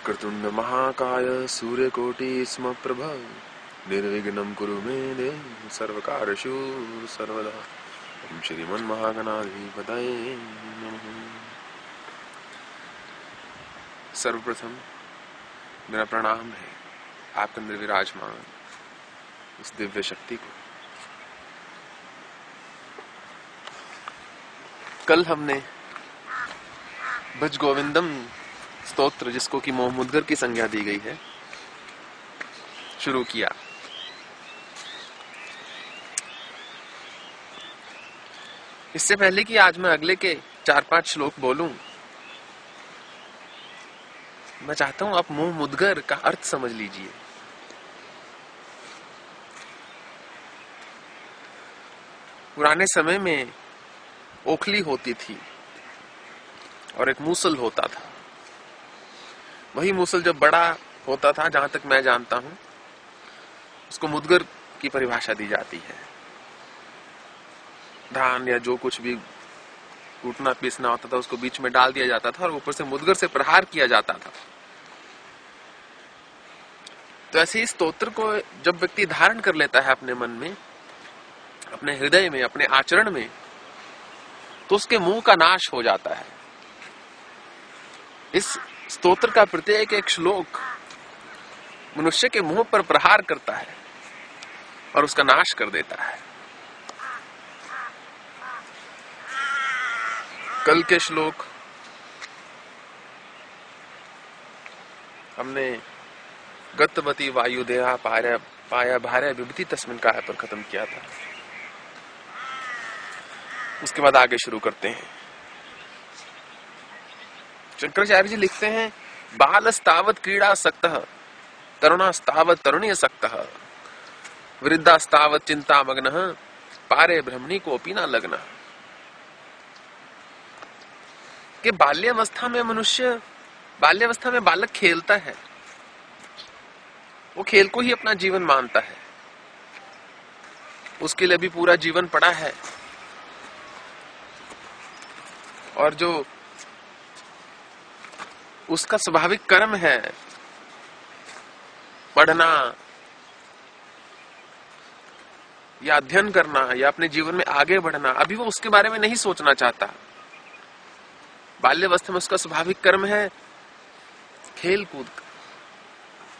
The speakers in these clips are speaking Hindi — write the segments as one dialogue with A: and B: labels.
A: वक्रतुंड महाकाय सूर्यकोटि स्म प्रभ। निर्विघ्नं कुरु मे देव सर्वकारशु सर्वदा। ओम श्रीमन महागणाधिपतये सर्वप्रथम मेरा प्रणाम है आपके अंदर विराजमान उस दिव्य शक्ति को। कल हमने भज गोविंदम स्तोत्र, जिसको कि मोह मुदगर की संज्ञा दी गई है। शुरू किया। इससे पहले कि आज मैं अगले के चार पाँच श्लोक बोलूँ, मैं चाहता हूँ आप मुँह मुदगर का अर्थ समझ लीजिए। पुराने समय में ओखली होती थी और एक मूसल होता था। वही मूसल जब बड़ा होता था, जहाँ तक मैं जानता हूँ, उसको मुदगर की परिभाषा दी जाती है। धान या जो कुछ भी कूटना, पीसना होता था, उसको बीच में डाल दिया जाता था और ऊपर से मुदगर से प्रहार किया जाता था। तो ऐसे ही स्तोत्र को जब व्यक्ति धारण कर लेता है अपने मन में, अपने हृदय में, अपने आचरण में तो उसके मुँह का नाश हो जाता है। इस स्तोत्र का प्रत्येक एक श्लोक मनुष्य के मुँह पर प्रहार करता है और उसका नाश कर देता है। कल के श्लोक हमने गतवती वायु देहा पाया पाया भार्य विभूति तस्मिन काय पर खत्म किया था। उसके बाद आगे शुरू करते हैं। शंकराचार्य जी लिखते हैं, बाल स्तावत क्रीड़ा सक्त, तरुणा स्तावत तरुणी सक्त, वृद्धा स्तावत चिंता मग्न, पारे ब्रह्मणी को न लगना। कि बाल्यावस्था में मनुष्य, बाल्यावस्था में बालक खेलता है, वो खेल को ही अपना जीवन मानता है। उसके लिए भी पूरा जीवन पड़ा है। और जो उसका स्वाभाविक कर्म है। पढ़ना, या अध्ययन करना, या अपने जीवन में आगे बढ़ना, अभी वो उसके बारे में नहीं सोचना चाहता। बाल्यवस्था में उसका स्वाभाविक कर्म है खेल कूद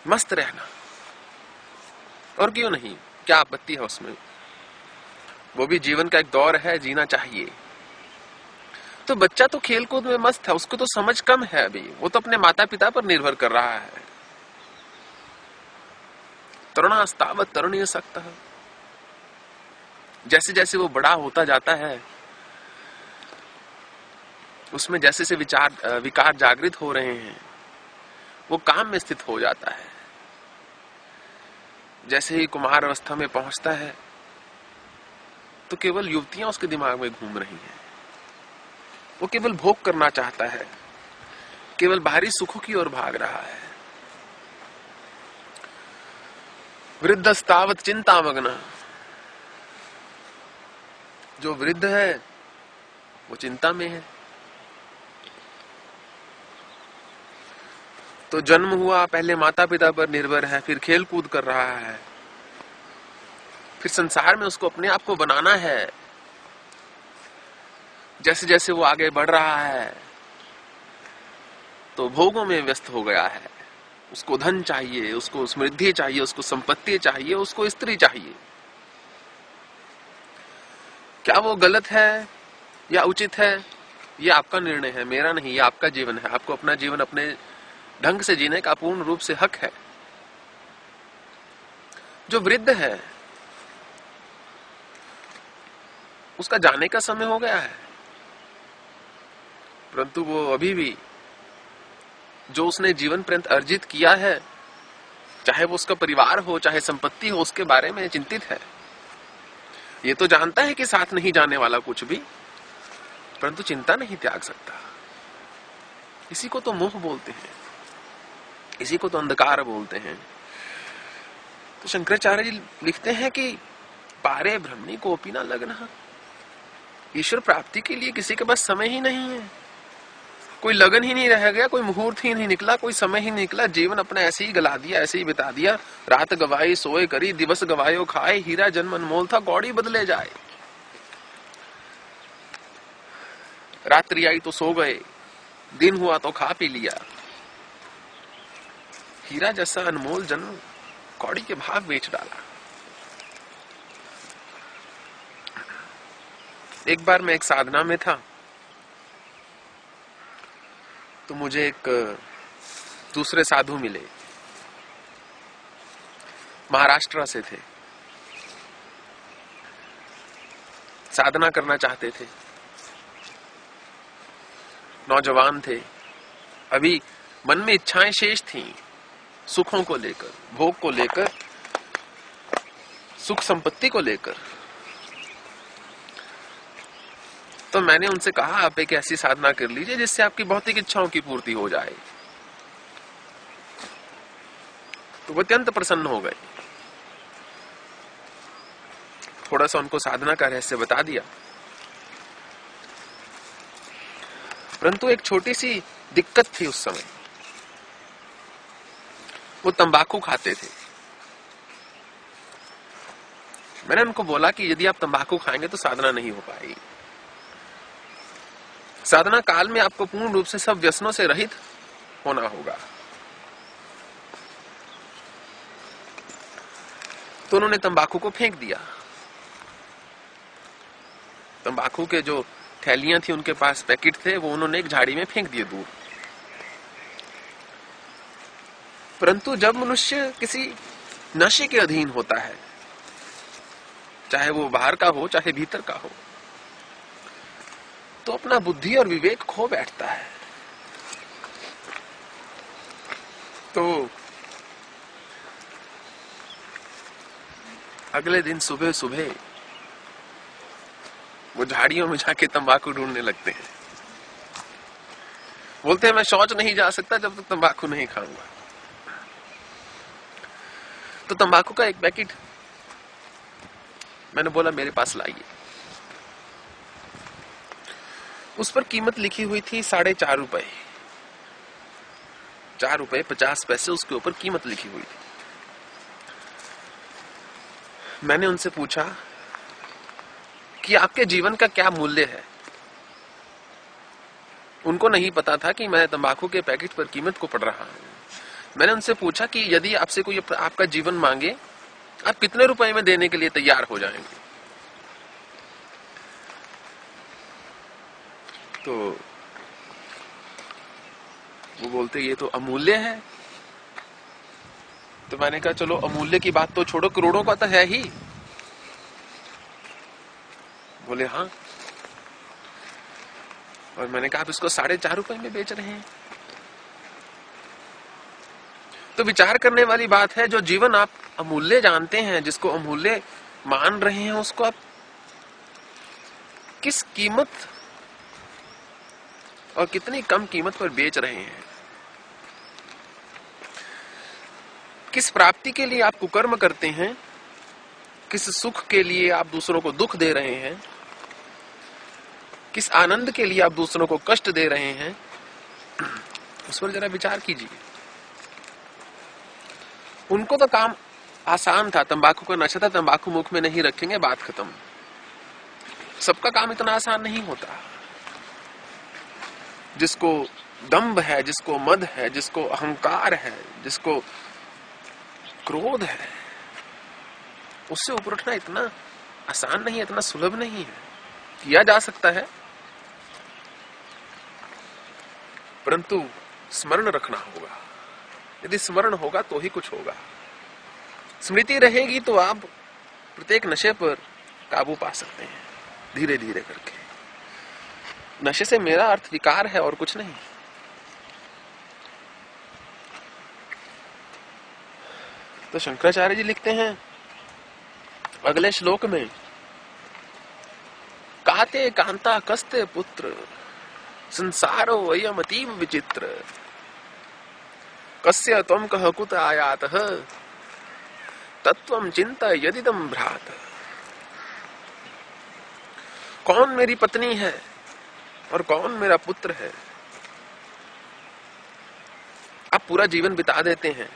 A: मस्त रहना। और क्यों नहीं? क्या आपत्ति है उसमें? वो भी जीवन का एक दौर है, जीना चाहिए। तो बच्चा तो खेल कूद में मस्त है, उसको तो समझ कम है अभी। वो तो अपने माता पिता पर निर्भर कर रहा है। तरुणास्तावत तरुणीय सकता। है जैसे जैसे वो बड़ा होता जाता है, उसमें जैसे से विचार विकार जागृत हो रहे हैं, वो काम में स्थित हो जाता है। जैसे ही कुमार अवस्था में पहुँचता है तो केवल युवतियाँ उसके दिमाग में घूम रही हैं। वो केवल भोग करना चाहता है। केवल बाहरी सुखों की ओर भाग रहा है। वृद्ध स्तावत चिंता मग्न जो वृद्ध है, वो चिंता में है। तो जन्म हुआ, पहले माता पिता पर निर्भर है, फिर खेल कूद कर रहा है। फिर संसार में उसको अपने आप को बनाना है। जैसे जैसे वो आगे बढ़ रहा है तो भोगों में व्यस्त हो गया है। उसको धन चाहिए, उसको समृद्धि चाहिए, उसको संपत्ति चाहिए, उसको स्त्री चाहिए। क्या वो गलत है या उचित है? ये आपका निर्णय है, मेरा नहीं, ये आपका जीवन है। आपको अपना जीवन अपने ढंग से जीने का पूर्ण रूप से हक है। जो वृद्ध है, उसका जाने का समय हो गया है। परंतु वो अभी भी, जो उसने जीवन पर्यंत अर्जित किया है, चाहे वो उसका परिवार हो, चाहे संपत्ति हो, उसके बारे में चिंतित है। ये तो जानता है कि साथ नहीं जाने वाला कुछ भी, परंतु चिंता नहीं त्याग सकता। इसी को तो मोह बोलते हैं। इसी को तो अंधकार बोलते हैं। तो शंकराचार्य जी लिखते हैं कि पारे ब्रह्मणी को ना लगना। ईश्वर प्राप्ति के लिए किसी के पास समय ही नहीं है। कोई लगन ही नहीं रह गया, कोई मुहूर्त ही नहीं निकला, कोई समय ही नहीं निकला, जीवन अपना ऐसे ही गला दिया, ऐसे ही बिता दिया। रात गवाई, सोए करी, दिवस गवायो खाए, हीरा जन्म अनमोल था, गौड़ी बदले जाए। रात्रि आई तो सो गए, दिन हुआ तो खा पी लिया। हीरा जैसा अनमोल जन्म कौड़ी के भाव बेच डाला। एक बार मैं एक साधना में था तो मुझे एक दूसरे साधु मिले। महाराष्ट्र से थे। साधना करना चाहते थे। नौजवान थे। अभी मन में इच्छाएँ शेष थी, सुखों को लेकर, भोग को लेकर, सुख संपत्ति को लेकर। तो मैंने उनसे कहा, आप एक ऐसी साधना कर लीजिए जिससे आपकी भौतिक इच्छाओं की पूर्ति हो जाए। तो वो अत्यंत प्रसन्न हो गए। थोड़ा सा उनको साधना का रहस्य बता दिया। परंतु एक छोटी सी दिक्कत थी उस समय। वो तंबाकू खाते थे। मैंने उनको बोला कि यदि आप तंबाकू खाएँगे तो साधना नहीं हो पाएगी। साधना काल में आपको पूर्ण रूप से सब व्यसनों से रहित होना होगा। तो उन्होंने तंबाकू को फेंक दिया। तंबाकू के जो थैलियाँ थी, उनके पास पैकेट थे, वो उन्होंने एक झाड़ी में फेंक दिए दूर। परंतु जब मनुष्य किसी नशे के अधीन होता है, चाहे वो बाहर का हो, चाहे भीतर का हो तो अपना बुद्धि और विवेक खो बैठता है। तो अगले दिन सुबह सुबह वो झाड़ियों में जाके तंबाकू ढूँढने लगते हैं। बोलते हैं, मैं शौच नहीं जा सकता जब तक तो तंबाकू नहीं खाऊँगा। तो तंबाकू का एक पैकेट मैंने बोला, मेरे पास लाइए। उस पर कीमत लिखी हुई थी साढ़े चार रुपए। चार रुपए पचास पैसे उसके ऊपर कीमत लिखी हुई थी। मैंने उनसे पूछा कि आपके जीवन का क्या मूल्य है? उनको नहीं पता था कि मैं तंबाकू के पैकेट पर कीमत को पढ़ रहा हूँ। मैंने उनसे पूछा कि यदि आपसे कोई आपका जीवन मांगे, आप कितने रुपए में देने के लिए तैयार हो जाएँगे? तो वो बोलते, ये तो अमूल्य है। तो मैंने कहा, चलो, अमूल्य की बात तो छोड़ो, करोड़ों का तो है ही। बोले हाँ। और मैंने कहा आप इसको साढ़े चार रुपए में बेच रहे हैं। तो विचार करने वाली बात है, जो जीवन आप अमूल्य जानते हैं, जिसको अमूल्य मान रहे हैं, उसको आप किस कीमत और कितनी कम कीमत पर बेच रहे हैं। किस प्राप्ति के लिए आप कुकर्म करते हैं? किस सुख के लिए आप दूसरों को दुख दे रहे हैं? किस आनंद के लिए आप दूसरों को कष्ट दे रहे हैं? उस पर जरा विचार कीजिए। उनको तो काम आसान था, तंबाकू का नशा था, तंबाकू मुख में नहीं रखेंगे, बात खत्म। सबका काम इतना आसान नहीं होता। जिसको दम्भ है, जिसको मद है, जिसको अहंकार है, जिसको क्रोध है, उससे ऊपर उठना इतना आसान नहीं है, इतना सुलभ नहीं है। किया जा सकता है, परंतु स्मरण रखना होगा। यदि स्मरण होगा तो ही कुछ होगा। स्मृति रहेगी तो आप प्रत्येक नशे पर काबू पा सकते हैं धीरे धीरे करके। नशे से मेरा अर्थ विकार है और कुछ नहीं। तो शंकराचार्य जी लिखते हैं, अगले श्लोक में, काते कांता कस्ते पुत्र, संसारो वयम अतीव विचित्र। कस्य तम कह कुत आयात तत्व चिंता यदिदम भ्रात। कौन मेरी पत्नी है और कौन मेरा पुत्र है? आप पूरा जीवन बिता देते हैं।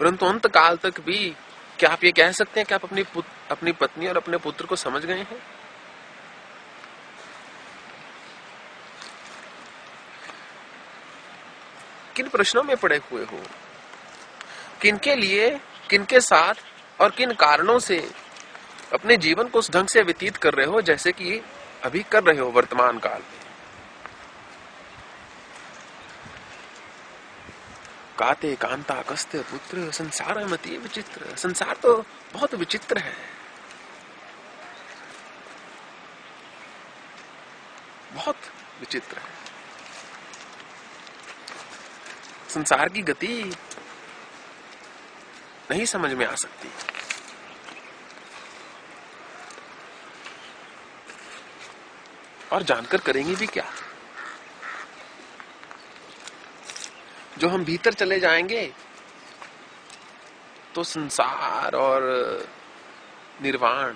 A: परंतु अंत काल तक भी क्या आप ये कह सकते हैं कि आप अपनी अपनी पत्नी और अपने पुत्र को समझ गए हैं? किन प्रश्नों में पड़े हुए हो? किनके लिए, किनके साथ और किन कारणों से अपने जीवन को उस ढंग से व्यतीत कर रहे हो जैसे कि अभी कर रहे हो वर्तमान काल में? काते कांता कस्ते पुत्र, संसार मती विचित्र। संसार तो बहुत विचित्र है। बहुत विचित्र है। संसार की गति नहीं समझ में आ सकती। और जानकर करेंगे भी क्या? जो हम भीतर चले जाएँगे तो संसार और निर्वाण,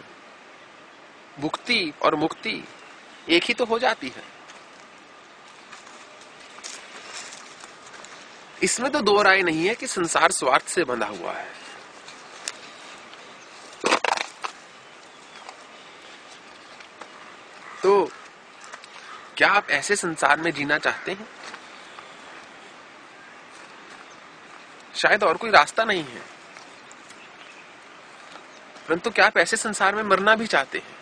A: मुक्ति और मुक्ति एक ही तो हो जाती है। इसमें तो दो राय नहीं है कि संसार स्वार्थ से बंधा हुआ है। तो क्या आप ऐसे संसार में जीना चाहते हैं? शायद और कोई रास्ता नहीं है। परंतु क्या आप ऐसे संसार में मरना भी चाहते हैं?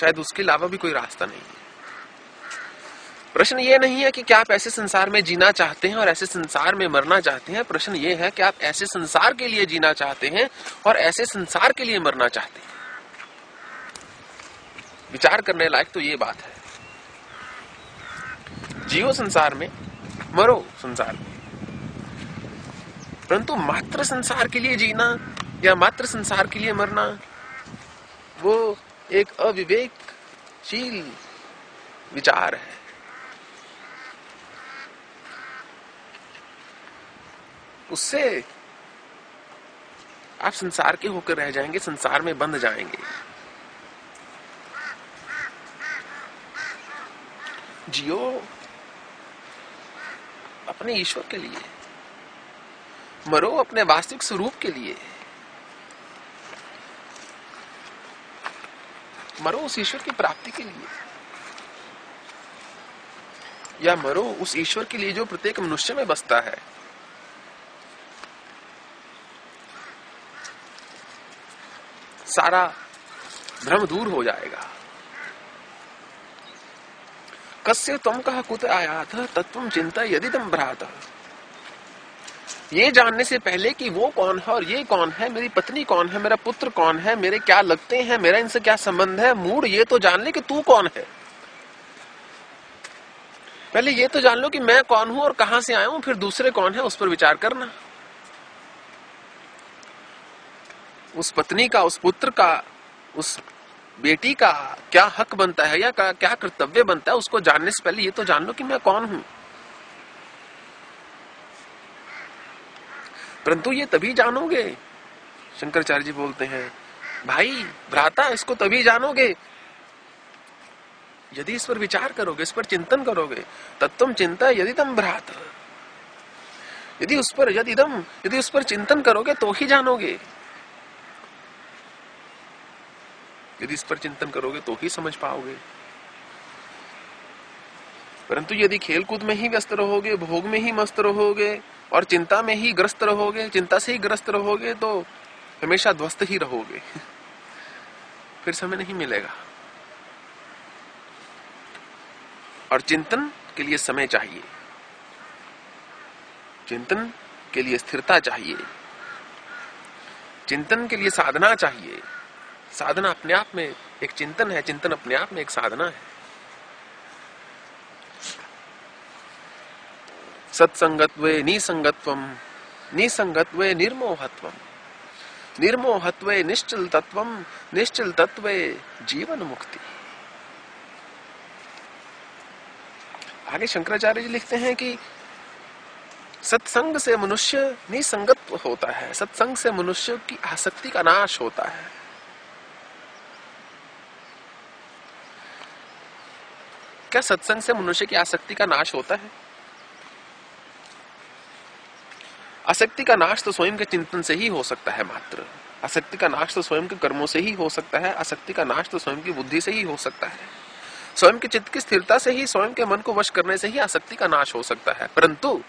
A: शायद उसके अलावा भी कोई रास्ता नहीं है। प्रश्न ये नहीं है कि क्या आप ऐसे संसार में जीना चाहते हैं और ऐसे संसार में मरना चाहते हैं। प्रश्न ये है कि आप ऐसे संसार के लिए जीना चाहते हैं और ऐसे संसार के लिए मरना चाहते हैं? विचार करने लायक तो ये बात है। जियो संसार में, मरो संसार में। परंतु मात्र संसार के लिए जीना या मात्र संसार के लिए मरना, वो एक अविवेकशील विचार है। उससे आप संसार के होकर रह जाएँगे, संसार में बंध जाएँगे। जियो अपने ईश्वर के लिए, मरो अपने वास्तविक स्वरूप के लिए, मरो उस ईश्वर की प्राप्ति के लिए, या मरो उस ईश्वर के लिए जो प्रत्येक मनुष्य में बसता है। सारा भ्रम दूर हो जाएगा। कस्य तुम कहा कुत आया था तत्व चिंता यदि तुम भ्रात। ये जानने से पहले कि वो कौन है और ये कौन है, मेरी पत्नी कौन है, मेरा पुत्र कौन है, मेरे क्या लगते हैं, मेरा इनसे क्या संबंध है, मूड ये तो जान ले कि तू कौन है। पहले ये तो जान लो कि मैं कौन हूँ और कहाँ से आया हूँ, फिर दूसरे कौन है उस पर विचार करना। उस पत्नी का, उस पुत्र का, उस बेटी का क्या हक बनता है या क्या कर्तव्य बनता है, उसको जानने से पहले ये तो जान लो कि मैं कौन हूँ। परंतु ये तभी जानोगे, शंकराचार्य जी बोलते हैं, भाई, भ्राता, इसको तभी जानोगे, यदि इस पर विचार करोगे, इस पर चिंतन करोगे तत्व चिंता यदि तुम भ्रात। यदि उस पर, यदि यदि उस पर चिंतन करोगे तो ही जानोगे। यदि इस पर चिंतन करोगे तो ही समझ पाओगे। परंतु यदि खेलकूद में ही व्यस्त रहोगे, भोग में ही मस्त रहोगे और चिंता में ही ग्रस्त रहोगे, चिंता से ही ग्रस्त रहोगे तो हमेशा ध्वस्त ही रहोगे। फिर समय नहीं मिलेगा। और चिंतन के लिए समय चाहिए। चिंतन के लिए स्थिरता चाहिए। चिंतन के लिए साधना चाहिए। साधना अपने आप में एक चिंतन है, चिंतन अपने आप में एक साधना है। सत्संगत्वे निसंगत्व, निसंगत्वे निर्मोहत्व, निर्मोहत्वे निश्चल तत्व निश्चल तत्व जीवन मुक्ति आगे शंकराचार्य जी लिखते हैं कि सत्संग से मनुष्य निसंगत्व होता है, सत्संग से मनुष्य की आसक्ति का नाश होता है। क्या सत्संग से मनुष्य की आसक्ति का नाश होता है? आसक्ति का नाश तो स्वयं के चिंतन से ही हो सकता है मात्र। आसक्ति का नाश तो स्वयं के कर्मों से ही हो सकता है, आसक्ति का नाश तो स्वयं की बुद्धि से ही हो सकता है। स्वयं के चित्त की स्थिरता से ही स्वयं के मन को वश करने से ही आसक्ति का नाश हो सकता है, परंतु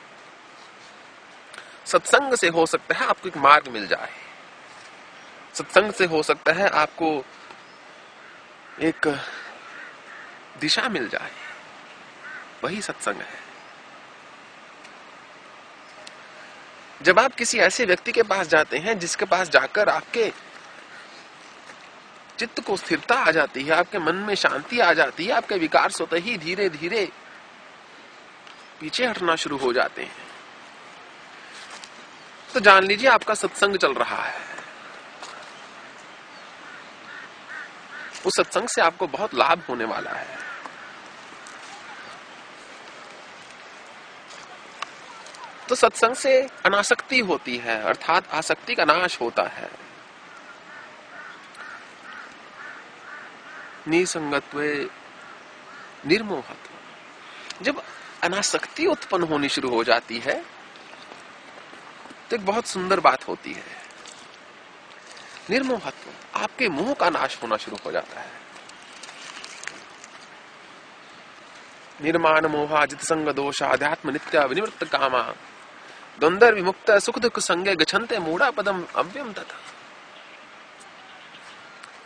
A: सत्संग से हो सकता है आपको एक मार्ग मिल जाए। सत्संग से हो सकता है आपको एक दिशा मिल जाए। वही सत्संग है। जब आप किसी ऐसे व्यक्ति के पास जाते हैं, जिसके पास जाकर आपके चित्त को स्थिरता आ जाती है, आपके मन में शांति आ जाती है, आपके विकार स्वतः ही धीरे धीरे पीछे हटना शुरू हो जाते हैं। तो जान लीजिए आपका सत्संग चल रहा है। उस सत्संग से आपको बहुत लाभ होने वाला है। तो सत्संग से अनासक्ति होती है, अर्थात आसक्ति का नाश होता है। निसंगत्व निर्मोहत्व। जब अनासक्ति उत्पन्न होनी शुरू हो जाती है तो एक बहुत सुंदर बात होती है। निर्मोहत्व, आपके मुँह का नाश होना शुरू हो जाता है। निर्माण मोहा जित संग दोष आध्यात्म नित्य विनिवृत्त कामा। द्वंद्व विमुक्त सुख दुख संगे गछन्ते मूढ़ा पदम अव्यम तथा।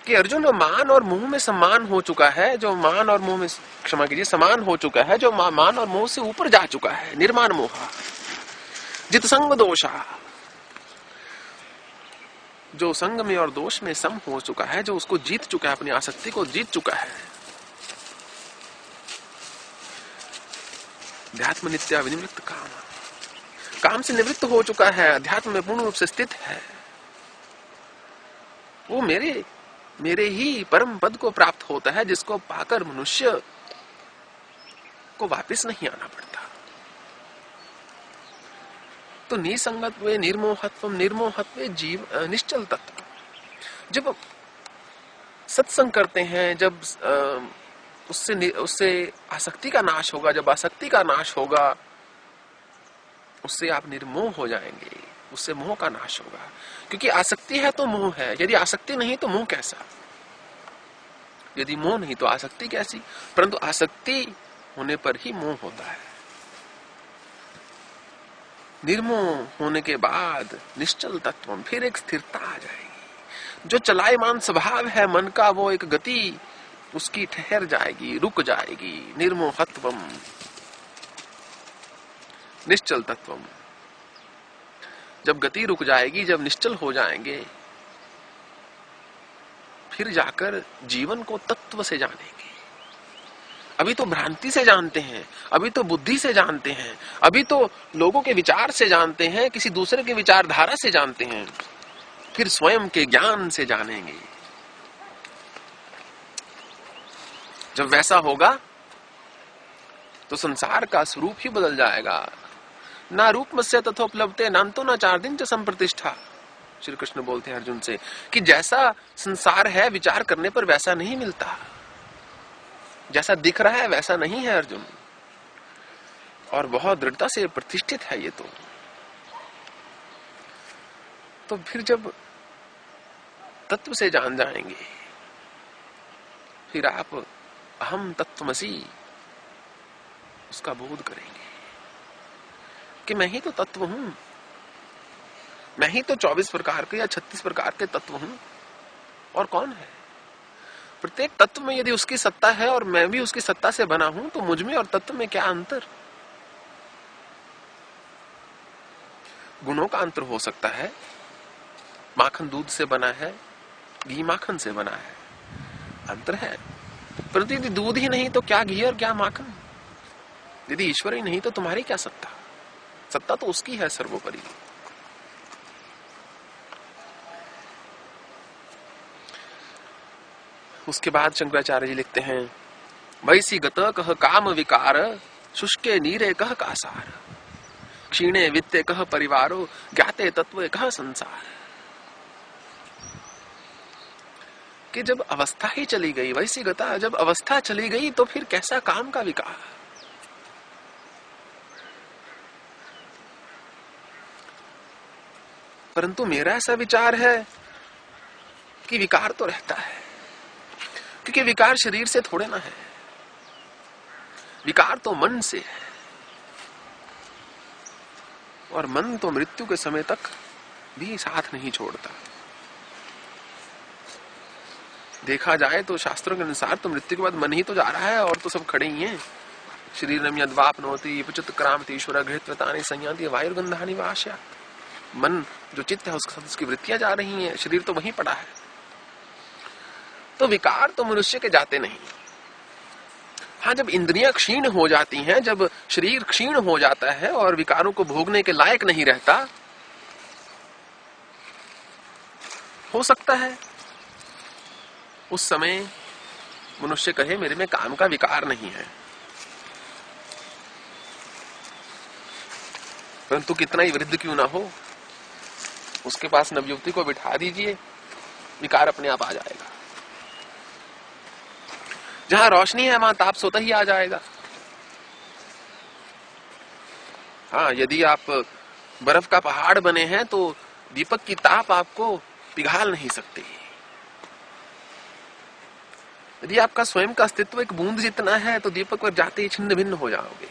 A: कि अर्जुन मान और मुँह में समान हो चुका है, जो मान और मुँह में क्षमा कीजिए, समान हो चुका है, जो मान और मुँह से ऊपर जा चुका है, निर्माण मोहा जित संग दोषा, जो संग में और दोष में सम हो चुका है, जो उसको जीत चुका है, अपनी आसक्ति को जीत चुका है। अध्यात्म नित्या विनिवृत्त काम। काम से निवृत्त हो चुका है, अध्यात्म में पूर्ण रूप से स्थित है। वो मेरे मेरे ही परम पद को प्राप्त होता है, जिसको पाकर मनुष्य को वापस नहीं आना पड़ता। तो निसंगत्व निर्मोहत्व निर्मोहत्व जीव निश्चल तत्व। जब सत्संग करते हैं, जब उससे उससे आसक्ति का नाश होगा, जब आसक्ति का नाश होगा उससे आप निर्मोह हो जाएँगे, उससे मोह का नाश होगा। क्योंकि आसक्ति है तो मोह है, यदि आसक्ति नहीं तो मोह कैसा? यदि मोह नहीं तो आसक्ति कैसी? परंतु आसक्ति होने पर ही मोह होता है। निर्मोह होने के बाद निश्चल तत्व फिर एक स्थिरता आ जाएगी। जो चलायमान स्वभाव है मन का, वो एक गति, उसकी ठहर जाएगी, रुक जाएगी। निर्मोहत्वम निश्चल तत्वम। जब गति रुक जाएगी, जब निश्चल हो जाएँगे, फिर जाकर जीवन को तत्व से जानेंगे। अभी तो भ्रांति से जानते हैं, अभी तो बुद्धि से जानते हैं, अभी तो लोगों के विचार से जानते हैं, किसी दूसरे के विचारधारा से जानते हैं, फिर स्वयं के ज्ञान से जानेंगे। जब वैसा होगा तो संसार का स्वरूप ही बदल जाएगा। ना रूप तथोपलब्धे नाम तो ना चार दिन च संप्रतिष्ठा। श्री कृष्ण बोलते हैं अर्जुन से कि जैसा संसार है, विचार करने पर वैसा नहीं मिलता। जैसा दिख रहा है, वैसा नहीं है अर्जुन। और बहुत दृढ़ता से प्रतिष्ठित है ये तो। तो फिर जब तत्व से जान जाएँगे, फिर आप अहम तत्वमसी उसका बोध करेंगे। कि मैं ही तो तत्व हूँ। मैं ही तो 24 प्रकार के या 36 प्रकार के तत्व हूँ। और कौन है? प्रत्येक तत्व में यदि उसकी सत्ता है और मैं भी उसकी सत्ता से बना हूँ तो मुझमें और तत्व में क्या अंतर? गुणों का अंतर हो सकता है। माखन दूध से बना है, घी माखन से बना है। अंतर है। परंतु यदि दूध ही नहीं तो क्या घी और क्या माखन? यदि ईश्वर ही नहीं तो तुम्हारी क्या सत्ता? सत्ता तो उसकी है सर्वोपरि। उसके बाद शंकराचार्य जी लिखते हैं, वैसी गत कह काम विकार, शुष्के नीरे कह कासार। क्षीणे वित्ते कह परिवारो, ज्ञाते तत्व कह संसार। कि जब अवस्था ही चली गई, वैसी गता, जब अवस्था चली गई तो फिर कैसा काम का विकार? परंतु मेरा ऐसा विचार है कि विकार तो रहता है, क्योंकि विकार शरीर से थोड़े ना है। विकार तो मन से है, और मन तो मृत्यु के समय तक भी साथ नहीं छोड़ता। देखा जाए तो शास्त्रों के अनुसार तो मृत्यु के बाद मन ही तो जा रहा है, और तो सब खड़े ही हैं। शरीर यदवाप नोती पुचित क्रांति ईश्वर घृतवतानी संयाति वायुर्गंधानी वाश्या मन, जो चित्त है, उसके साथ उसकी वृत्तियाँ जा रही हैं, शरीर तो वहीं पड़ा है। तो विकार तो मनुष्य के जाते नहीं। हाँ जब इंद्रियाँ क्षीण हो जाती हैं, जब शरीर क्षीण हो जाता है और विकारों को भोगने के लायक नहीं रहता, हो सकता है उस समय मनुष्य कहे, मेरे में काम का विकार नहीं है। परंतु कितना ही वृद्ध क्यों ना हो उसके पास नवयुवती को बिठा दीजिए, विकार अपने आप आ जाएगा। जहाँ रोशनी है, वहाँ ताप सोता ही आ जाएगा। हाँ यदि आप बर्फ़ का पहाड़ बने हैं तो दीपक की ताप आपको पिघाल नहीं सकती। यदि आपका स्वयं का अस्तित्व एक बूंद जितना है तो दीपक पर जाते ही छिन्न भिन्न हो जाओगे।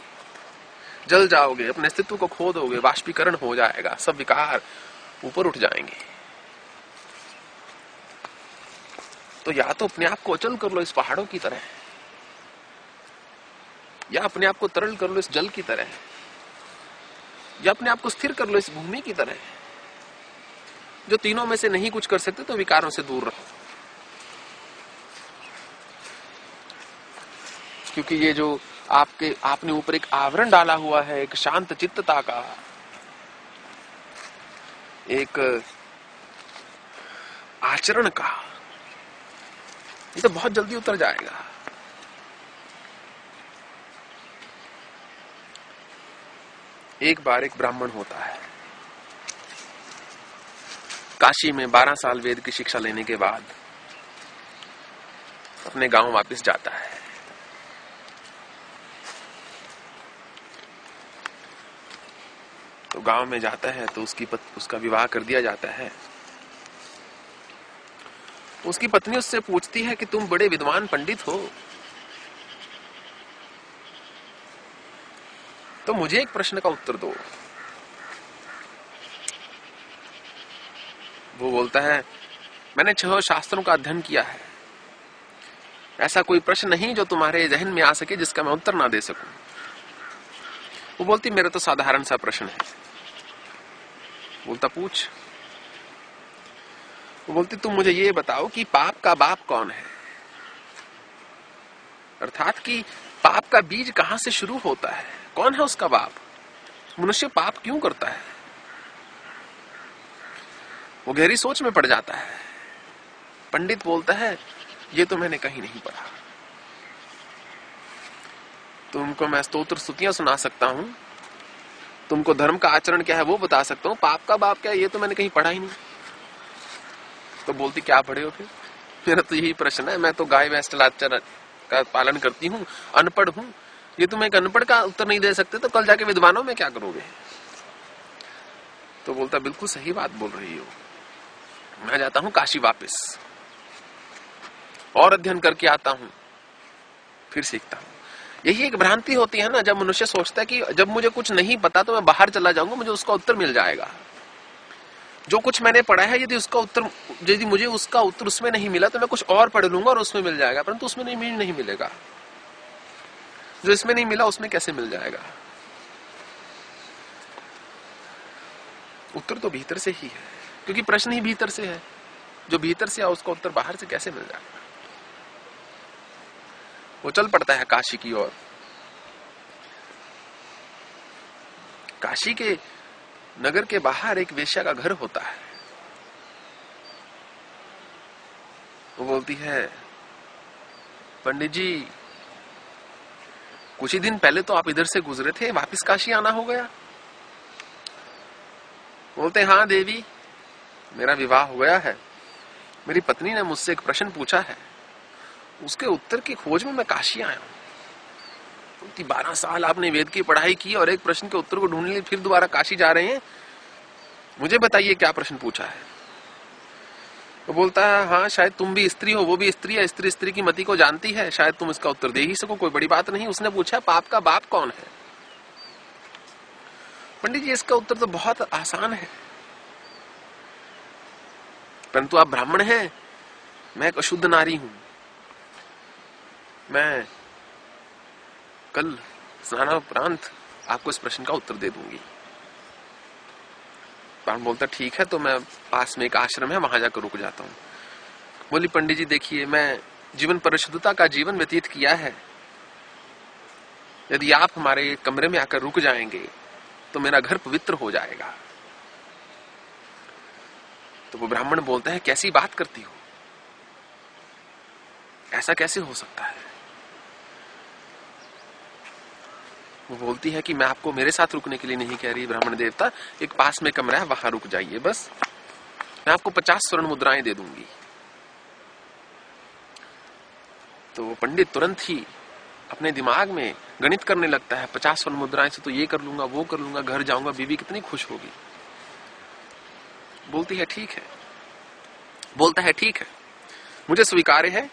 A: जल जाओगे, अपने अस्तित्व को खो दोगे वाष्पीकरण हो जाएगा, सब विकार ऊपर उठ जाएँगे। तो या तो अपने आप को अचल कर लो इस पहाड़ों की तरह, या अपने आप को तरल कर लो इस जल की तरह, या अपने आप को स्थिर कर लो इस भूमि की तरह। जो तीनों में से नहीं कुछ कर सकते तो विकारों से दूर रहो। क्योंकि ये जो आपके, आपने ऊपर एक आवरण डाला हुआ है, एक शांत चित्तता का एक आचरण का। ये तो बहुत जल्दी उतर जाएगा। एक बार एक ब्राह्मण होता है। काशी में 12 साल वेद की शिक्षा लेने के बाद अपने गाँव वापस जाता है। गाँव में जाता है तो उसकी पत, उसका विवाह कर दिया जाता है। उसकी पत्नी उससे पूछती है कि तुम बड़े विद्वान पंडित हो। तो मुझे एक प्रश्न का उत्तर दो। वो बोलता है मैंने छह शास्त्रों का अध्ययन किया है। ऐसा कोई प्रश्न नहीं जो तुम्हारे जहन में आ सके जिसका मैं उत्तर ना दे सकूँ। वो बोलती मेरा तो साधारण सा प्रश्न है। बोलता, पूछ। वो बोलती, तुम मुझे ये बताओ कि पाप का बाप कौन है? अर्थात कि पाप का बीज कहाँ से शुरू होता है? कौन है उसका बाप? मनुष्य पाप क्यों करता है? वो गहरी सोच में पड़ जाता है। पंडित बोलता है, ये तो मैंने कहीं नहीं पढ़ा। तुमको मैं स्तोत्र स्तुतियाँ सुना सकता हूँ तुमको धर्म का आचरण क्या है वो बता सकता हूँ। पाप का बाप क्या है, ये तो मैंने कहीं पढ़ा ही नहीं। तो बोलती, क्या पढ़े हो फिर? मेरा तो यही प्रश्न है। मैं तो गाय भैंस चलाचर का पालन करती हूँ, अनपढ़ हूँ। ये तुम एक अनपढ़ का उत्तर नहीं दे सकते तो कल जाके विद्वानों में क्या करोगे? तो बोलता, बिल्कुल सही बात बोल रही हो। मैं जाता हूँ काशी वापस। और अध्ययन करके आता हूँ, फिर सीखता हूँ। यही एक भ्रांति होती है ना जब मनुष्य सोचता है कि जब मुझे कुछ नहीं पता तो मैं बाहर चला जाऊँगा मुझे उसका उत्तर मिल जाएगा। जो कुछ मैंने पढ़ा है यदि उसका उत्तर यदि मुझे उसका उत्तर उसमें नहीं मिला तो मैं कुछ और पढ़ लूँगा और उसमें मिल जाएगा परंतु उसमें नहीं, नहीं मिलेगा। जो इसमें नहीं मिला उसमें कैसे मिल जाएगा? उत्तर तो भीतर से ही है क्योंकि प्रश्न ही भीतर से है। जो भीतर से आ उसका उत्तर बाहर से कैसे मिल जाएगा? वो चल पड़ता है काशी की ओर। काशी के नगर के बाहर एक वेश्या का घर होता है। वो बोलती है, पंडित जी, कुछ ही दिन पहले तो आप इधर से गुजरे थे, वापस काशी आना हो गया। बोलते हाँ देवी, मेरा विवाह हो गया है। मेरी पत्नी ने मुझसे एक प्रश्न पूछा है। उसके उत्तर की खोज में मैं काशी आया हूँ। बारह साल आपने वेद की पढ़ाई की और एक प्रश्न के उत्तर को ढूँढने लिए फिर दोबारा काशी जा रहे हैं। मुझे बताइए क्या प्रश्न पूछा है? वो बोलता है हाँ शायद तुम भी स्त्री हो, वो भी स्त्री है, स्त्री स्त्री की मति को जानती है। शायद तुम इसका उत्तर दे ही सको, कोई बड़ी बात नहीं। उसने पूछा, पाप का बाप कौन है? पंडित जी, इसका उत्तर तो बहुत आसान है। परंतु आप ब्राह्मण हैं, मैं एक अशुद्ध नारी हूँ। मैं कल स्नानोपरांत आपको इस प्रश्न का उत्तर दे दूँगी। ब्राह्मण बोलता, ठीक है तो मैं पास में एक आश्रम है, वहाँ जाकर रुक जाता हूँ। बोली, पंडित जी, देखिए, मैं जीवन परिशुद्धता का जीवन व्यतीत किया है। यदि आप हमारे कमरे में आकर रुक जाएँगे तो मेरा घर पवित्र हो जाएगा। तो वो ब्राह्मण बोलते हैं, कैसी बात करती हो? ऐसा कैसे हो सकता है? वो बोलती है कि मैं आपको मेरे साथ रुकने के लिए नहीं कह रही, ब्राह्मण देवता, एक पास में कमरा है, वहाँ रुक जाइए, बस। मैं आपको पचास स्वर्ण मुद्राएँ दे दूँगी। तो वो पंडित तुरंत ही अपने दिमाग में गणित करने लगता है, पचास स्वर्ण मुद्राएँ से तो ये कर लूँगा, वो कर लूँगा, घर जाऊँगा बीबी कितनी खुश होगी। बोलती है, ठीक है। बोलता है, ठीक है। मुझे स्वीकार्य है।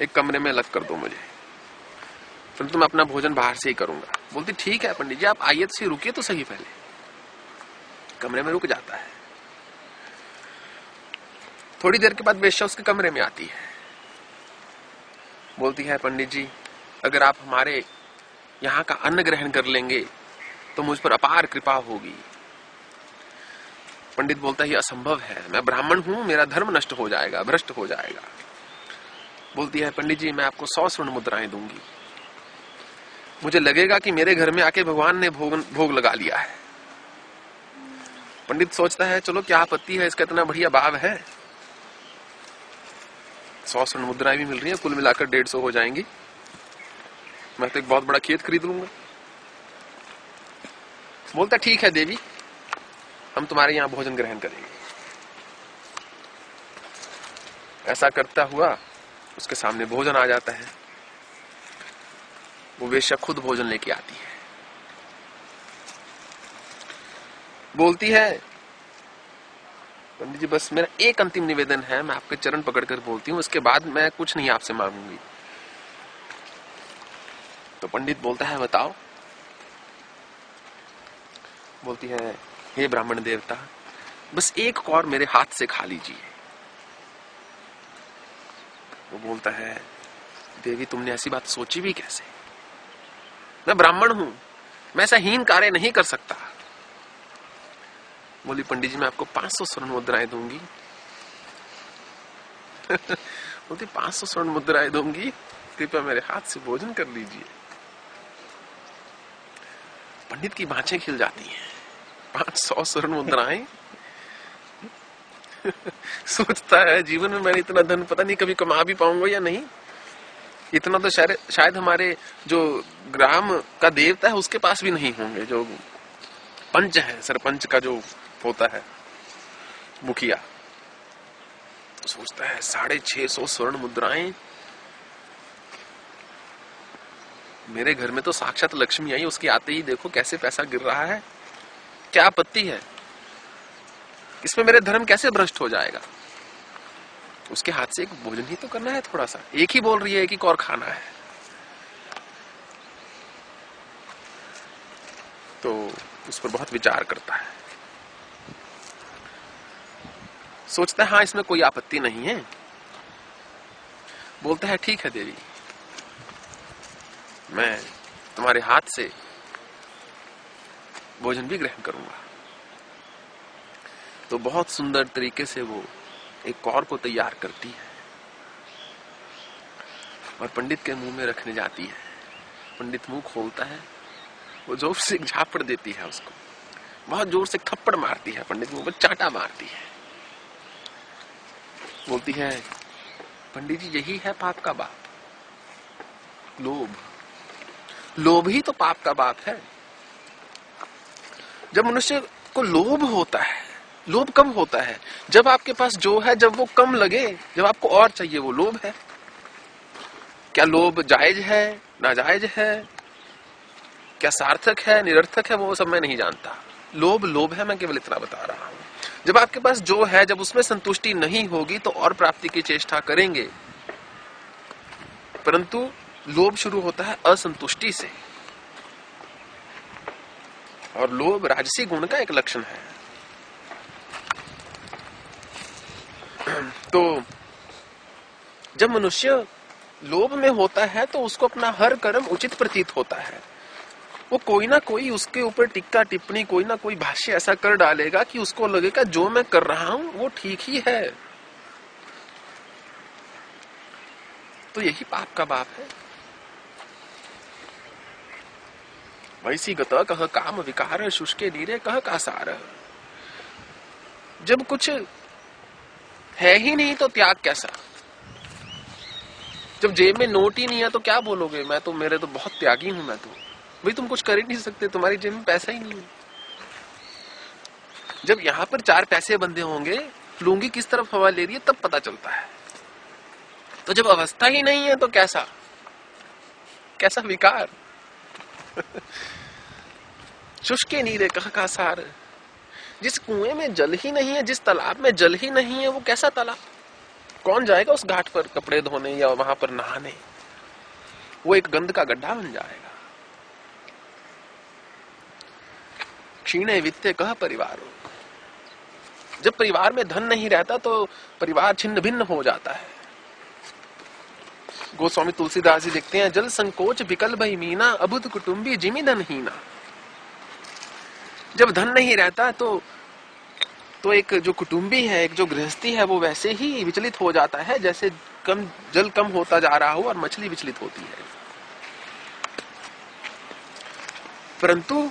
A: एक कमरे में अलग कर दो मुझे। परंतु मैं अपना भोजन बाहर से ही करूँगा। बोलती, ठीक है पंडित जी, आप आइए से रुकिए तो सही पहले। कमरे में रुक जाता है। थोड़ी देर के बाद वेश्या उसके कमरे में आती है। बोलती है, पंडित जी, अगर आप हमारे यहाँ का अन्न ग्रहण कर लेंगे तो मुझ पर अपार कृपा होगी। पंडित बोलता है असंभव है। मैं ब्राह्मण हूँ, मेरा धर्म नष्ट हो जाएगा, भ्रष्ट हो जाएगा। बोलती है, पंडित जी, मैं आपको सौ स्वर्ण मुद्राएँ दूँगी। मुझे लगेगा कि मेरे घर में आके भगवान ने भोग भोग लगा लिया है। पंडित सोचता है, चलो, क्या आपत्ति है? इसका इतना बढ़िया भाव है। सौ स्वर्ण मुद्राएँ भी मिल रही है, कुल मिलाकर डेढ़ सौ हो जाएँगी। मैं तो एक बहुत बड़ा खेत खरीद लूँगा। बोलता, ठीक है देवी, हम तुम्हारे यहाँ भोजन ग्रहण करेंगे। ऐसा करता हुआ उसके सामने भोजन आ जाता है। वो वेश्या खुद भोजन लेके आती है। बोलती है, पंडित जी, बस मेरा एक अंतिम निवेदन है, मैं आपके चरण पकड़कर बोलती हूँ, उसके बाद मैं कुछ नहीं आपसे मांगूँगी। तो पंडित बोलता है, बताओ। बोलती है, हे ब्राह्मण देवता, बस एक कौर मेरे हाथ से खा लीजिए। वो बोलता है, देवी, तुमने ऐसी बात सोची भी कैसे? मैं ब्राह्मण हूँ। मैं ऐसा हीन कार्य नहीं कर सकता। बोली, पंडित जी, मैं आपको 500 स्वर्ण मुद्राएँ दूँगी। बोलती 500 स्वर्ण मुद्राएँ दूँगी? कृपया मेरे हाथ से भोजन कर लीजिए। पंडित की बाँचें खिल जाती हैं। पाँच सौ स्वर्ण मुद्राएँ? सोचता है, जीवन में मैंने इतना धन, पता नहीं कभी कमा भी पाऊँगा या नहीं? इतना तो शायद हमारे जो ग्राम का देवता है, उसके पास भी नहीं होंगे, जो पंच है, सरपंच का जो होता है, मुखिया। तो सोचता है, साढ़े छह सौ स्वर्ण मुद्राएँ। मेरे घर में तो साक्षात लक्ष्मी आई, उसके आते ही देखो कैसे पैसा गिर रहा है। क्या आपत्ति है? इसमें मेरे धर्म कैसे भ्रष्ट हो जाएगा? उसके हाथ से एक भोजन ही तो करना है थोड़ा सा। एक ही बोल रही है कि और खाना है। तो उस पर बहुत विचार करता है। सोचता है हाँ इसमें कोई आपत्ति नहीं है। बोलता है, ठीक है देवी। मैं तुम्हारे हाथ से भोजन भी ग्रहण करूँगा। तो बहुत सुंदर तरीके से वो एक कौर को तैयार करती है और पंडित के मुँह में रखने जाती है। पंडित मुँह खोलता है, वो ज़ोर से झापड़ देती है उसको। बहुत ज़ोर से थप्पड़ मारती है पंडित मुँह पर, चाटा मारती है। बोलती है, पंडित जी, यही है पाप का बाप। लोभ। लोभ ही तो पाप का बाप है। जब मनुष्य को लोभ होता है लोभ कम होता है? जब आपके पास जो है, जब वो कम लगे, जब आपको और चाहिए, वो लोभ है। क्या लोभ जायज़ है, नाजायज है? क्या सार्थक है, निरर्थक है, वो सब मैं नहीं जानता। लोभ लोभ है, मैं केवल इतना बता रहा हूँ। जब आपके पास जो है, जब उसमें संतुष्टि नहीं होगी तो और प्राप्ति की चेष्टा करेंगे। परंतु लोभ शुरू होता है असंतुष्टि से। और लोभ राजसी गुण का एक लक्षण है। तो जब मनुष्य लोभ में होता है तो उसको अपना हर कर्म उचित प्रतीत होता है। वो कोई ना कोई उसके ऊपर टिक्का टिप्पणी, कोई ना कोई भाष्य ऐसा कर डालेगा कि उसको लगेगा जो मैं कर रहा हूँ, वो ठीक ही है। तो यही पाप का बाप है। वैसी गत कह काम विकार, शुष्के नीरे कह का सार जब कुछ है ही नहीं तो त्याग कैसा? जब जेब में नोट ही नहीं है तो क्या बोलोगे? मैं तो मेरे तो बहुत त्यागी हूँ मैं तो। भाई, तुम कुछ कर ही नहीं सकते, तुम्हारी जेब में पैसा ही नहीं है। जब यहाँ पर चार पैसे बंदे होंगे, लूँगी किस तरफ़ हवा ले रही है, तब पता चलता है। तो जब अवस्था ही नहीं है तो कैसा? कैसा विकार? शुष्के नीरे कह का सार। जिस कुएँ में जल ही नहीं है, जिस तालाब में जल ही नहीं है, वो कैसा तालाब? कौन जाएगा उस घाट पर कपड़े धोने या वहाँ पर नहाने? वो एक गंद का गड्ढा बन जाएगा। क्षीण वित्ते कह परिवार। जब परिवार में धन नहीं रहता तो परिवार छिन्न भिन्न हो जाता है। गोस्वामी तुलसीदास जी लिखते हैं, जल संकोच विकल भई मीना अबुद कुटुंबी जिमी धन हीना। जब धन नहीं रहता तो तो एक जो कुटुंबी है, एक जो गृहस्थी है, वो वैसे ही विचलित हो जाता है, जैसे कम, जल कम होता जा रहा हो और मछली विचलित होती है। परंतु,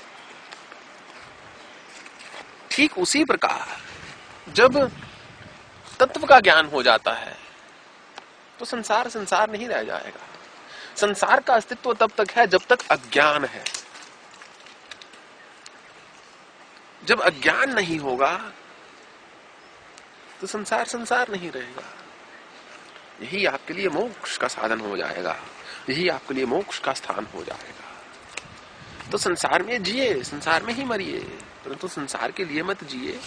A: ठीक उसी प्रकार, जब तत्व का ज्ञान हो जाता है तो संसार संसार नहीं रह जाएगा। संसार का अस्तित्व तब तक है जब तक अज्ञान है। जब अज्ञान नहीं होगा तो संसार संसार नहीं रहेगा। यही आपके लिए मोक्ष का साधन हो जाएगा। यही आपके लिए मोक्ष का स्थान हो जाएगा। तो संसार में जिए, संसार में ही मरिए। परंतु तो संसार के लिए मत जिए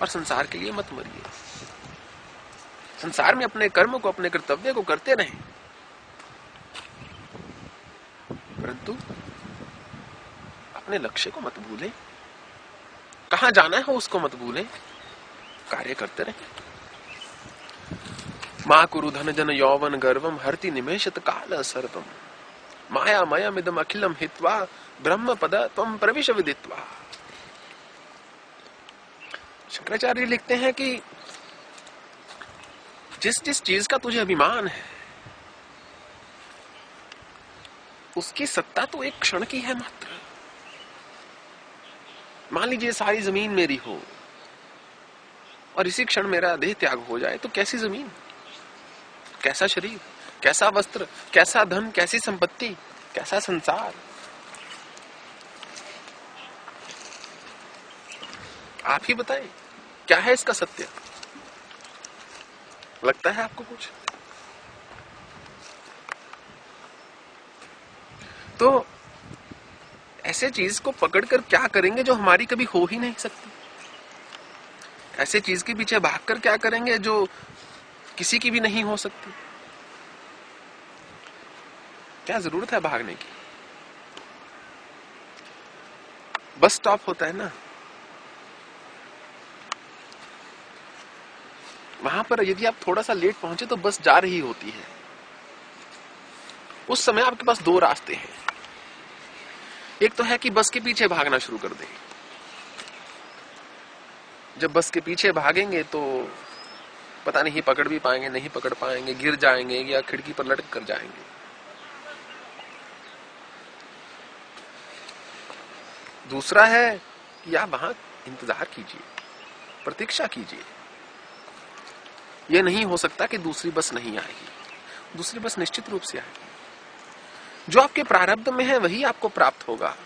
A: और संसार के लिए मत मरिए। संसार में अपने कर्म को, अपने कर्तव्य को करते रहें। परंतु अपने लक्ष्य को मत भूलें। कहा जाना है उसको मत भूलें। कार्य करते रहे। माँ कुरु धन जन यौवन गर्वम हरति निमेशत काल सर्वम माया मयम इदम अखिलम हित्वा ब्रह्म पद तम प्रविश विदित्वा। शंकराचार्य लिखते हैं कि जिस जिस चीज़ का तुझे अभिमान है, उसकी सत्ता तो एक क्षण की है मात्र। मान लीजिए सारी ज़मीन मेरी हो और इसी क्षण मेरा देह त्याग हो जाए तो कैसी ज़मीन? कैसा शरीर? कैसा वस्त्र? कैसा धन? कैसी संपत्ति? कैसा संसार? आप ही बताएँ, क्या है इसका सत्य? लगता है आपको कुछ? तो ऐसे चीज़ को पकड़कर क्या करेंगे जो हमारी कभी हो ही नहीं सकती? ऐसे चीज़ के पीछे भागकर क्या करेंगे जो किसी की भी नहीं हो सकती? क्या ज़रूरत है भागने की? बस स्टॉप होता है ना? वहाँ पर यदि आप थोड़ा सा लेट पहुँचे तो बस जा रही होती है। उस समय आपके पास दो रास्ते हैं। एक तो है कि बस के पीछे भागना शुरू कर दे। जब बस के पीछे भागेंगे तो पता नहीं पकड़ भी पाएँगे, नहीं पकड़ पाएँगे, गिर जाएँगे या खिड़की पर लटक कर जाएँगे। दूसरा है कि आप वहाँ इंतज़ार कीजिए, प्रतीक्षा कीजिए। यह नहीं हो सकता कि दूसरी बस नहीं आएगी। दूसरी बस निश्चित रूप से आएगी। जो आपके प्रारब्ध में है, वही आपको प्राप्त होगा।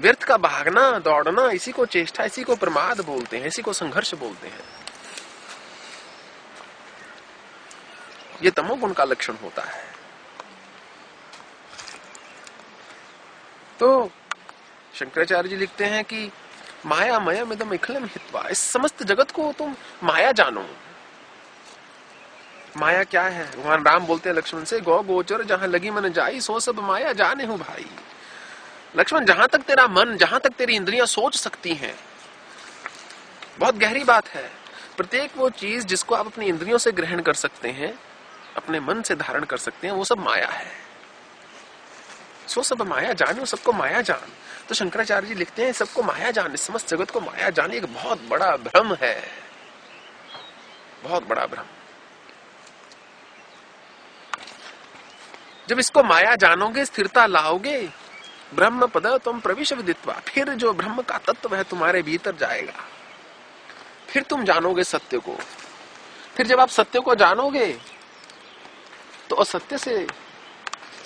A: व्यर्थ का भागना, दौड़ना, इसी को चेष्टा, इसी को प्रमाद बोलते हैं, इसी को संघर्ष बोलते हैं। ये तमोगुण का लक्षण होता है। तो शंकराचार्य जी लिखते हैं कि माया मया मिदम इखलम हितवा। इस समस्त जगत को तुम माया जानो। माया क्या है? भगवान राम बोलते हैं लक्ष्मण से, गौ गोचर जहाँ लगी मन जाई, सो सब माया जाने हूँ भाई। लक्ष्मण, जहाँ तक तेरा मन, जहाँ तक तेरी इंद्रियाँ सोच सकती हैं, बहुत गहरी बात है। प्रत्येक वो चीज़ जिसको आप अपनी इंद्रियों से ग्रहण कर सकते हैं, अपने मन से धारण कर सकते हैं, वो सब माया है। सो सब माया जान सबको माया जान। तो शंकराचार्य जी लिखते हैं, सबको माया जान समस्त जगत को माया जान एक बहुत बड़ा भ्रम है। बहुत बड़ा भ्रम। जब इसको माया जानोगे, स्थिरता लाओगे, ब्रह्म पद तुम प्रविश विदित्वा, फिर जो ब्रह्म का तत्व है तुम्हारे भीतर जाएगा। फिर तुम जानोगे सत्य को। फिर जब आप सत्य को जानोगे तो असत्य से,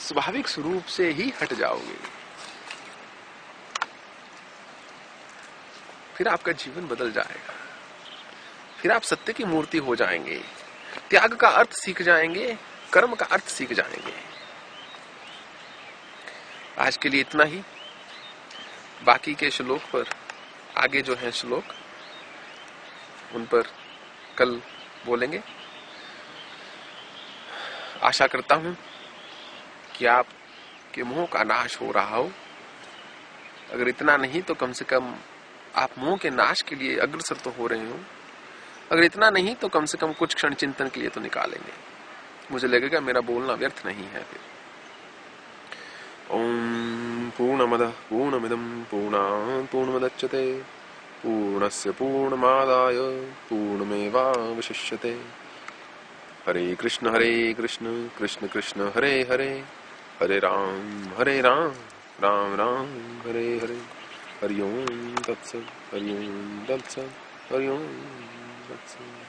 A: स्वाभाविक स्वरूप से ही हट जाओगे। फिर आपका जीवन बदल जाएगा। फिर आप सत्य की मूर्ति हो जाएँगे। त्याग का अर्थ सीख जाएँगे, कर्म का अर्थ सीख जाएँगे। आज के लिए इतना ही। बाकी के श्लोक पर, आगे जो है श्लोक, उन पर कल बोलेंगे। आशा करता हूँ कि आप के मोह का नाश हो रहा हो। अगर इतना नहीं तो कम से कम आप मोह के नाश के लिए अग्रसर तो हो रहे हो। अगर इतना नहीं तो कम से कम कुछ क्षण चिंतन के लिए तो निकालेंगे। मुझे लगेगा मेरा बोलना व्यर्थ नहीं है फिर। ओम पूर्णमद पूर्णमिदम पूर्णा पूर्णमदच्यते पूर्णस्य पूर्णमादाय पूर्णमेवावशिष्यते। हरे कृष्ण हरे कृष्ण कृष्ण कृष्ण, हरे हरे। हरे राम हरे राम राम राम, हरे हरे। हरिओम तत्सत हरिओम तत्सत हरिओम तत्सत।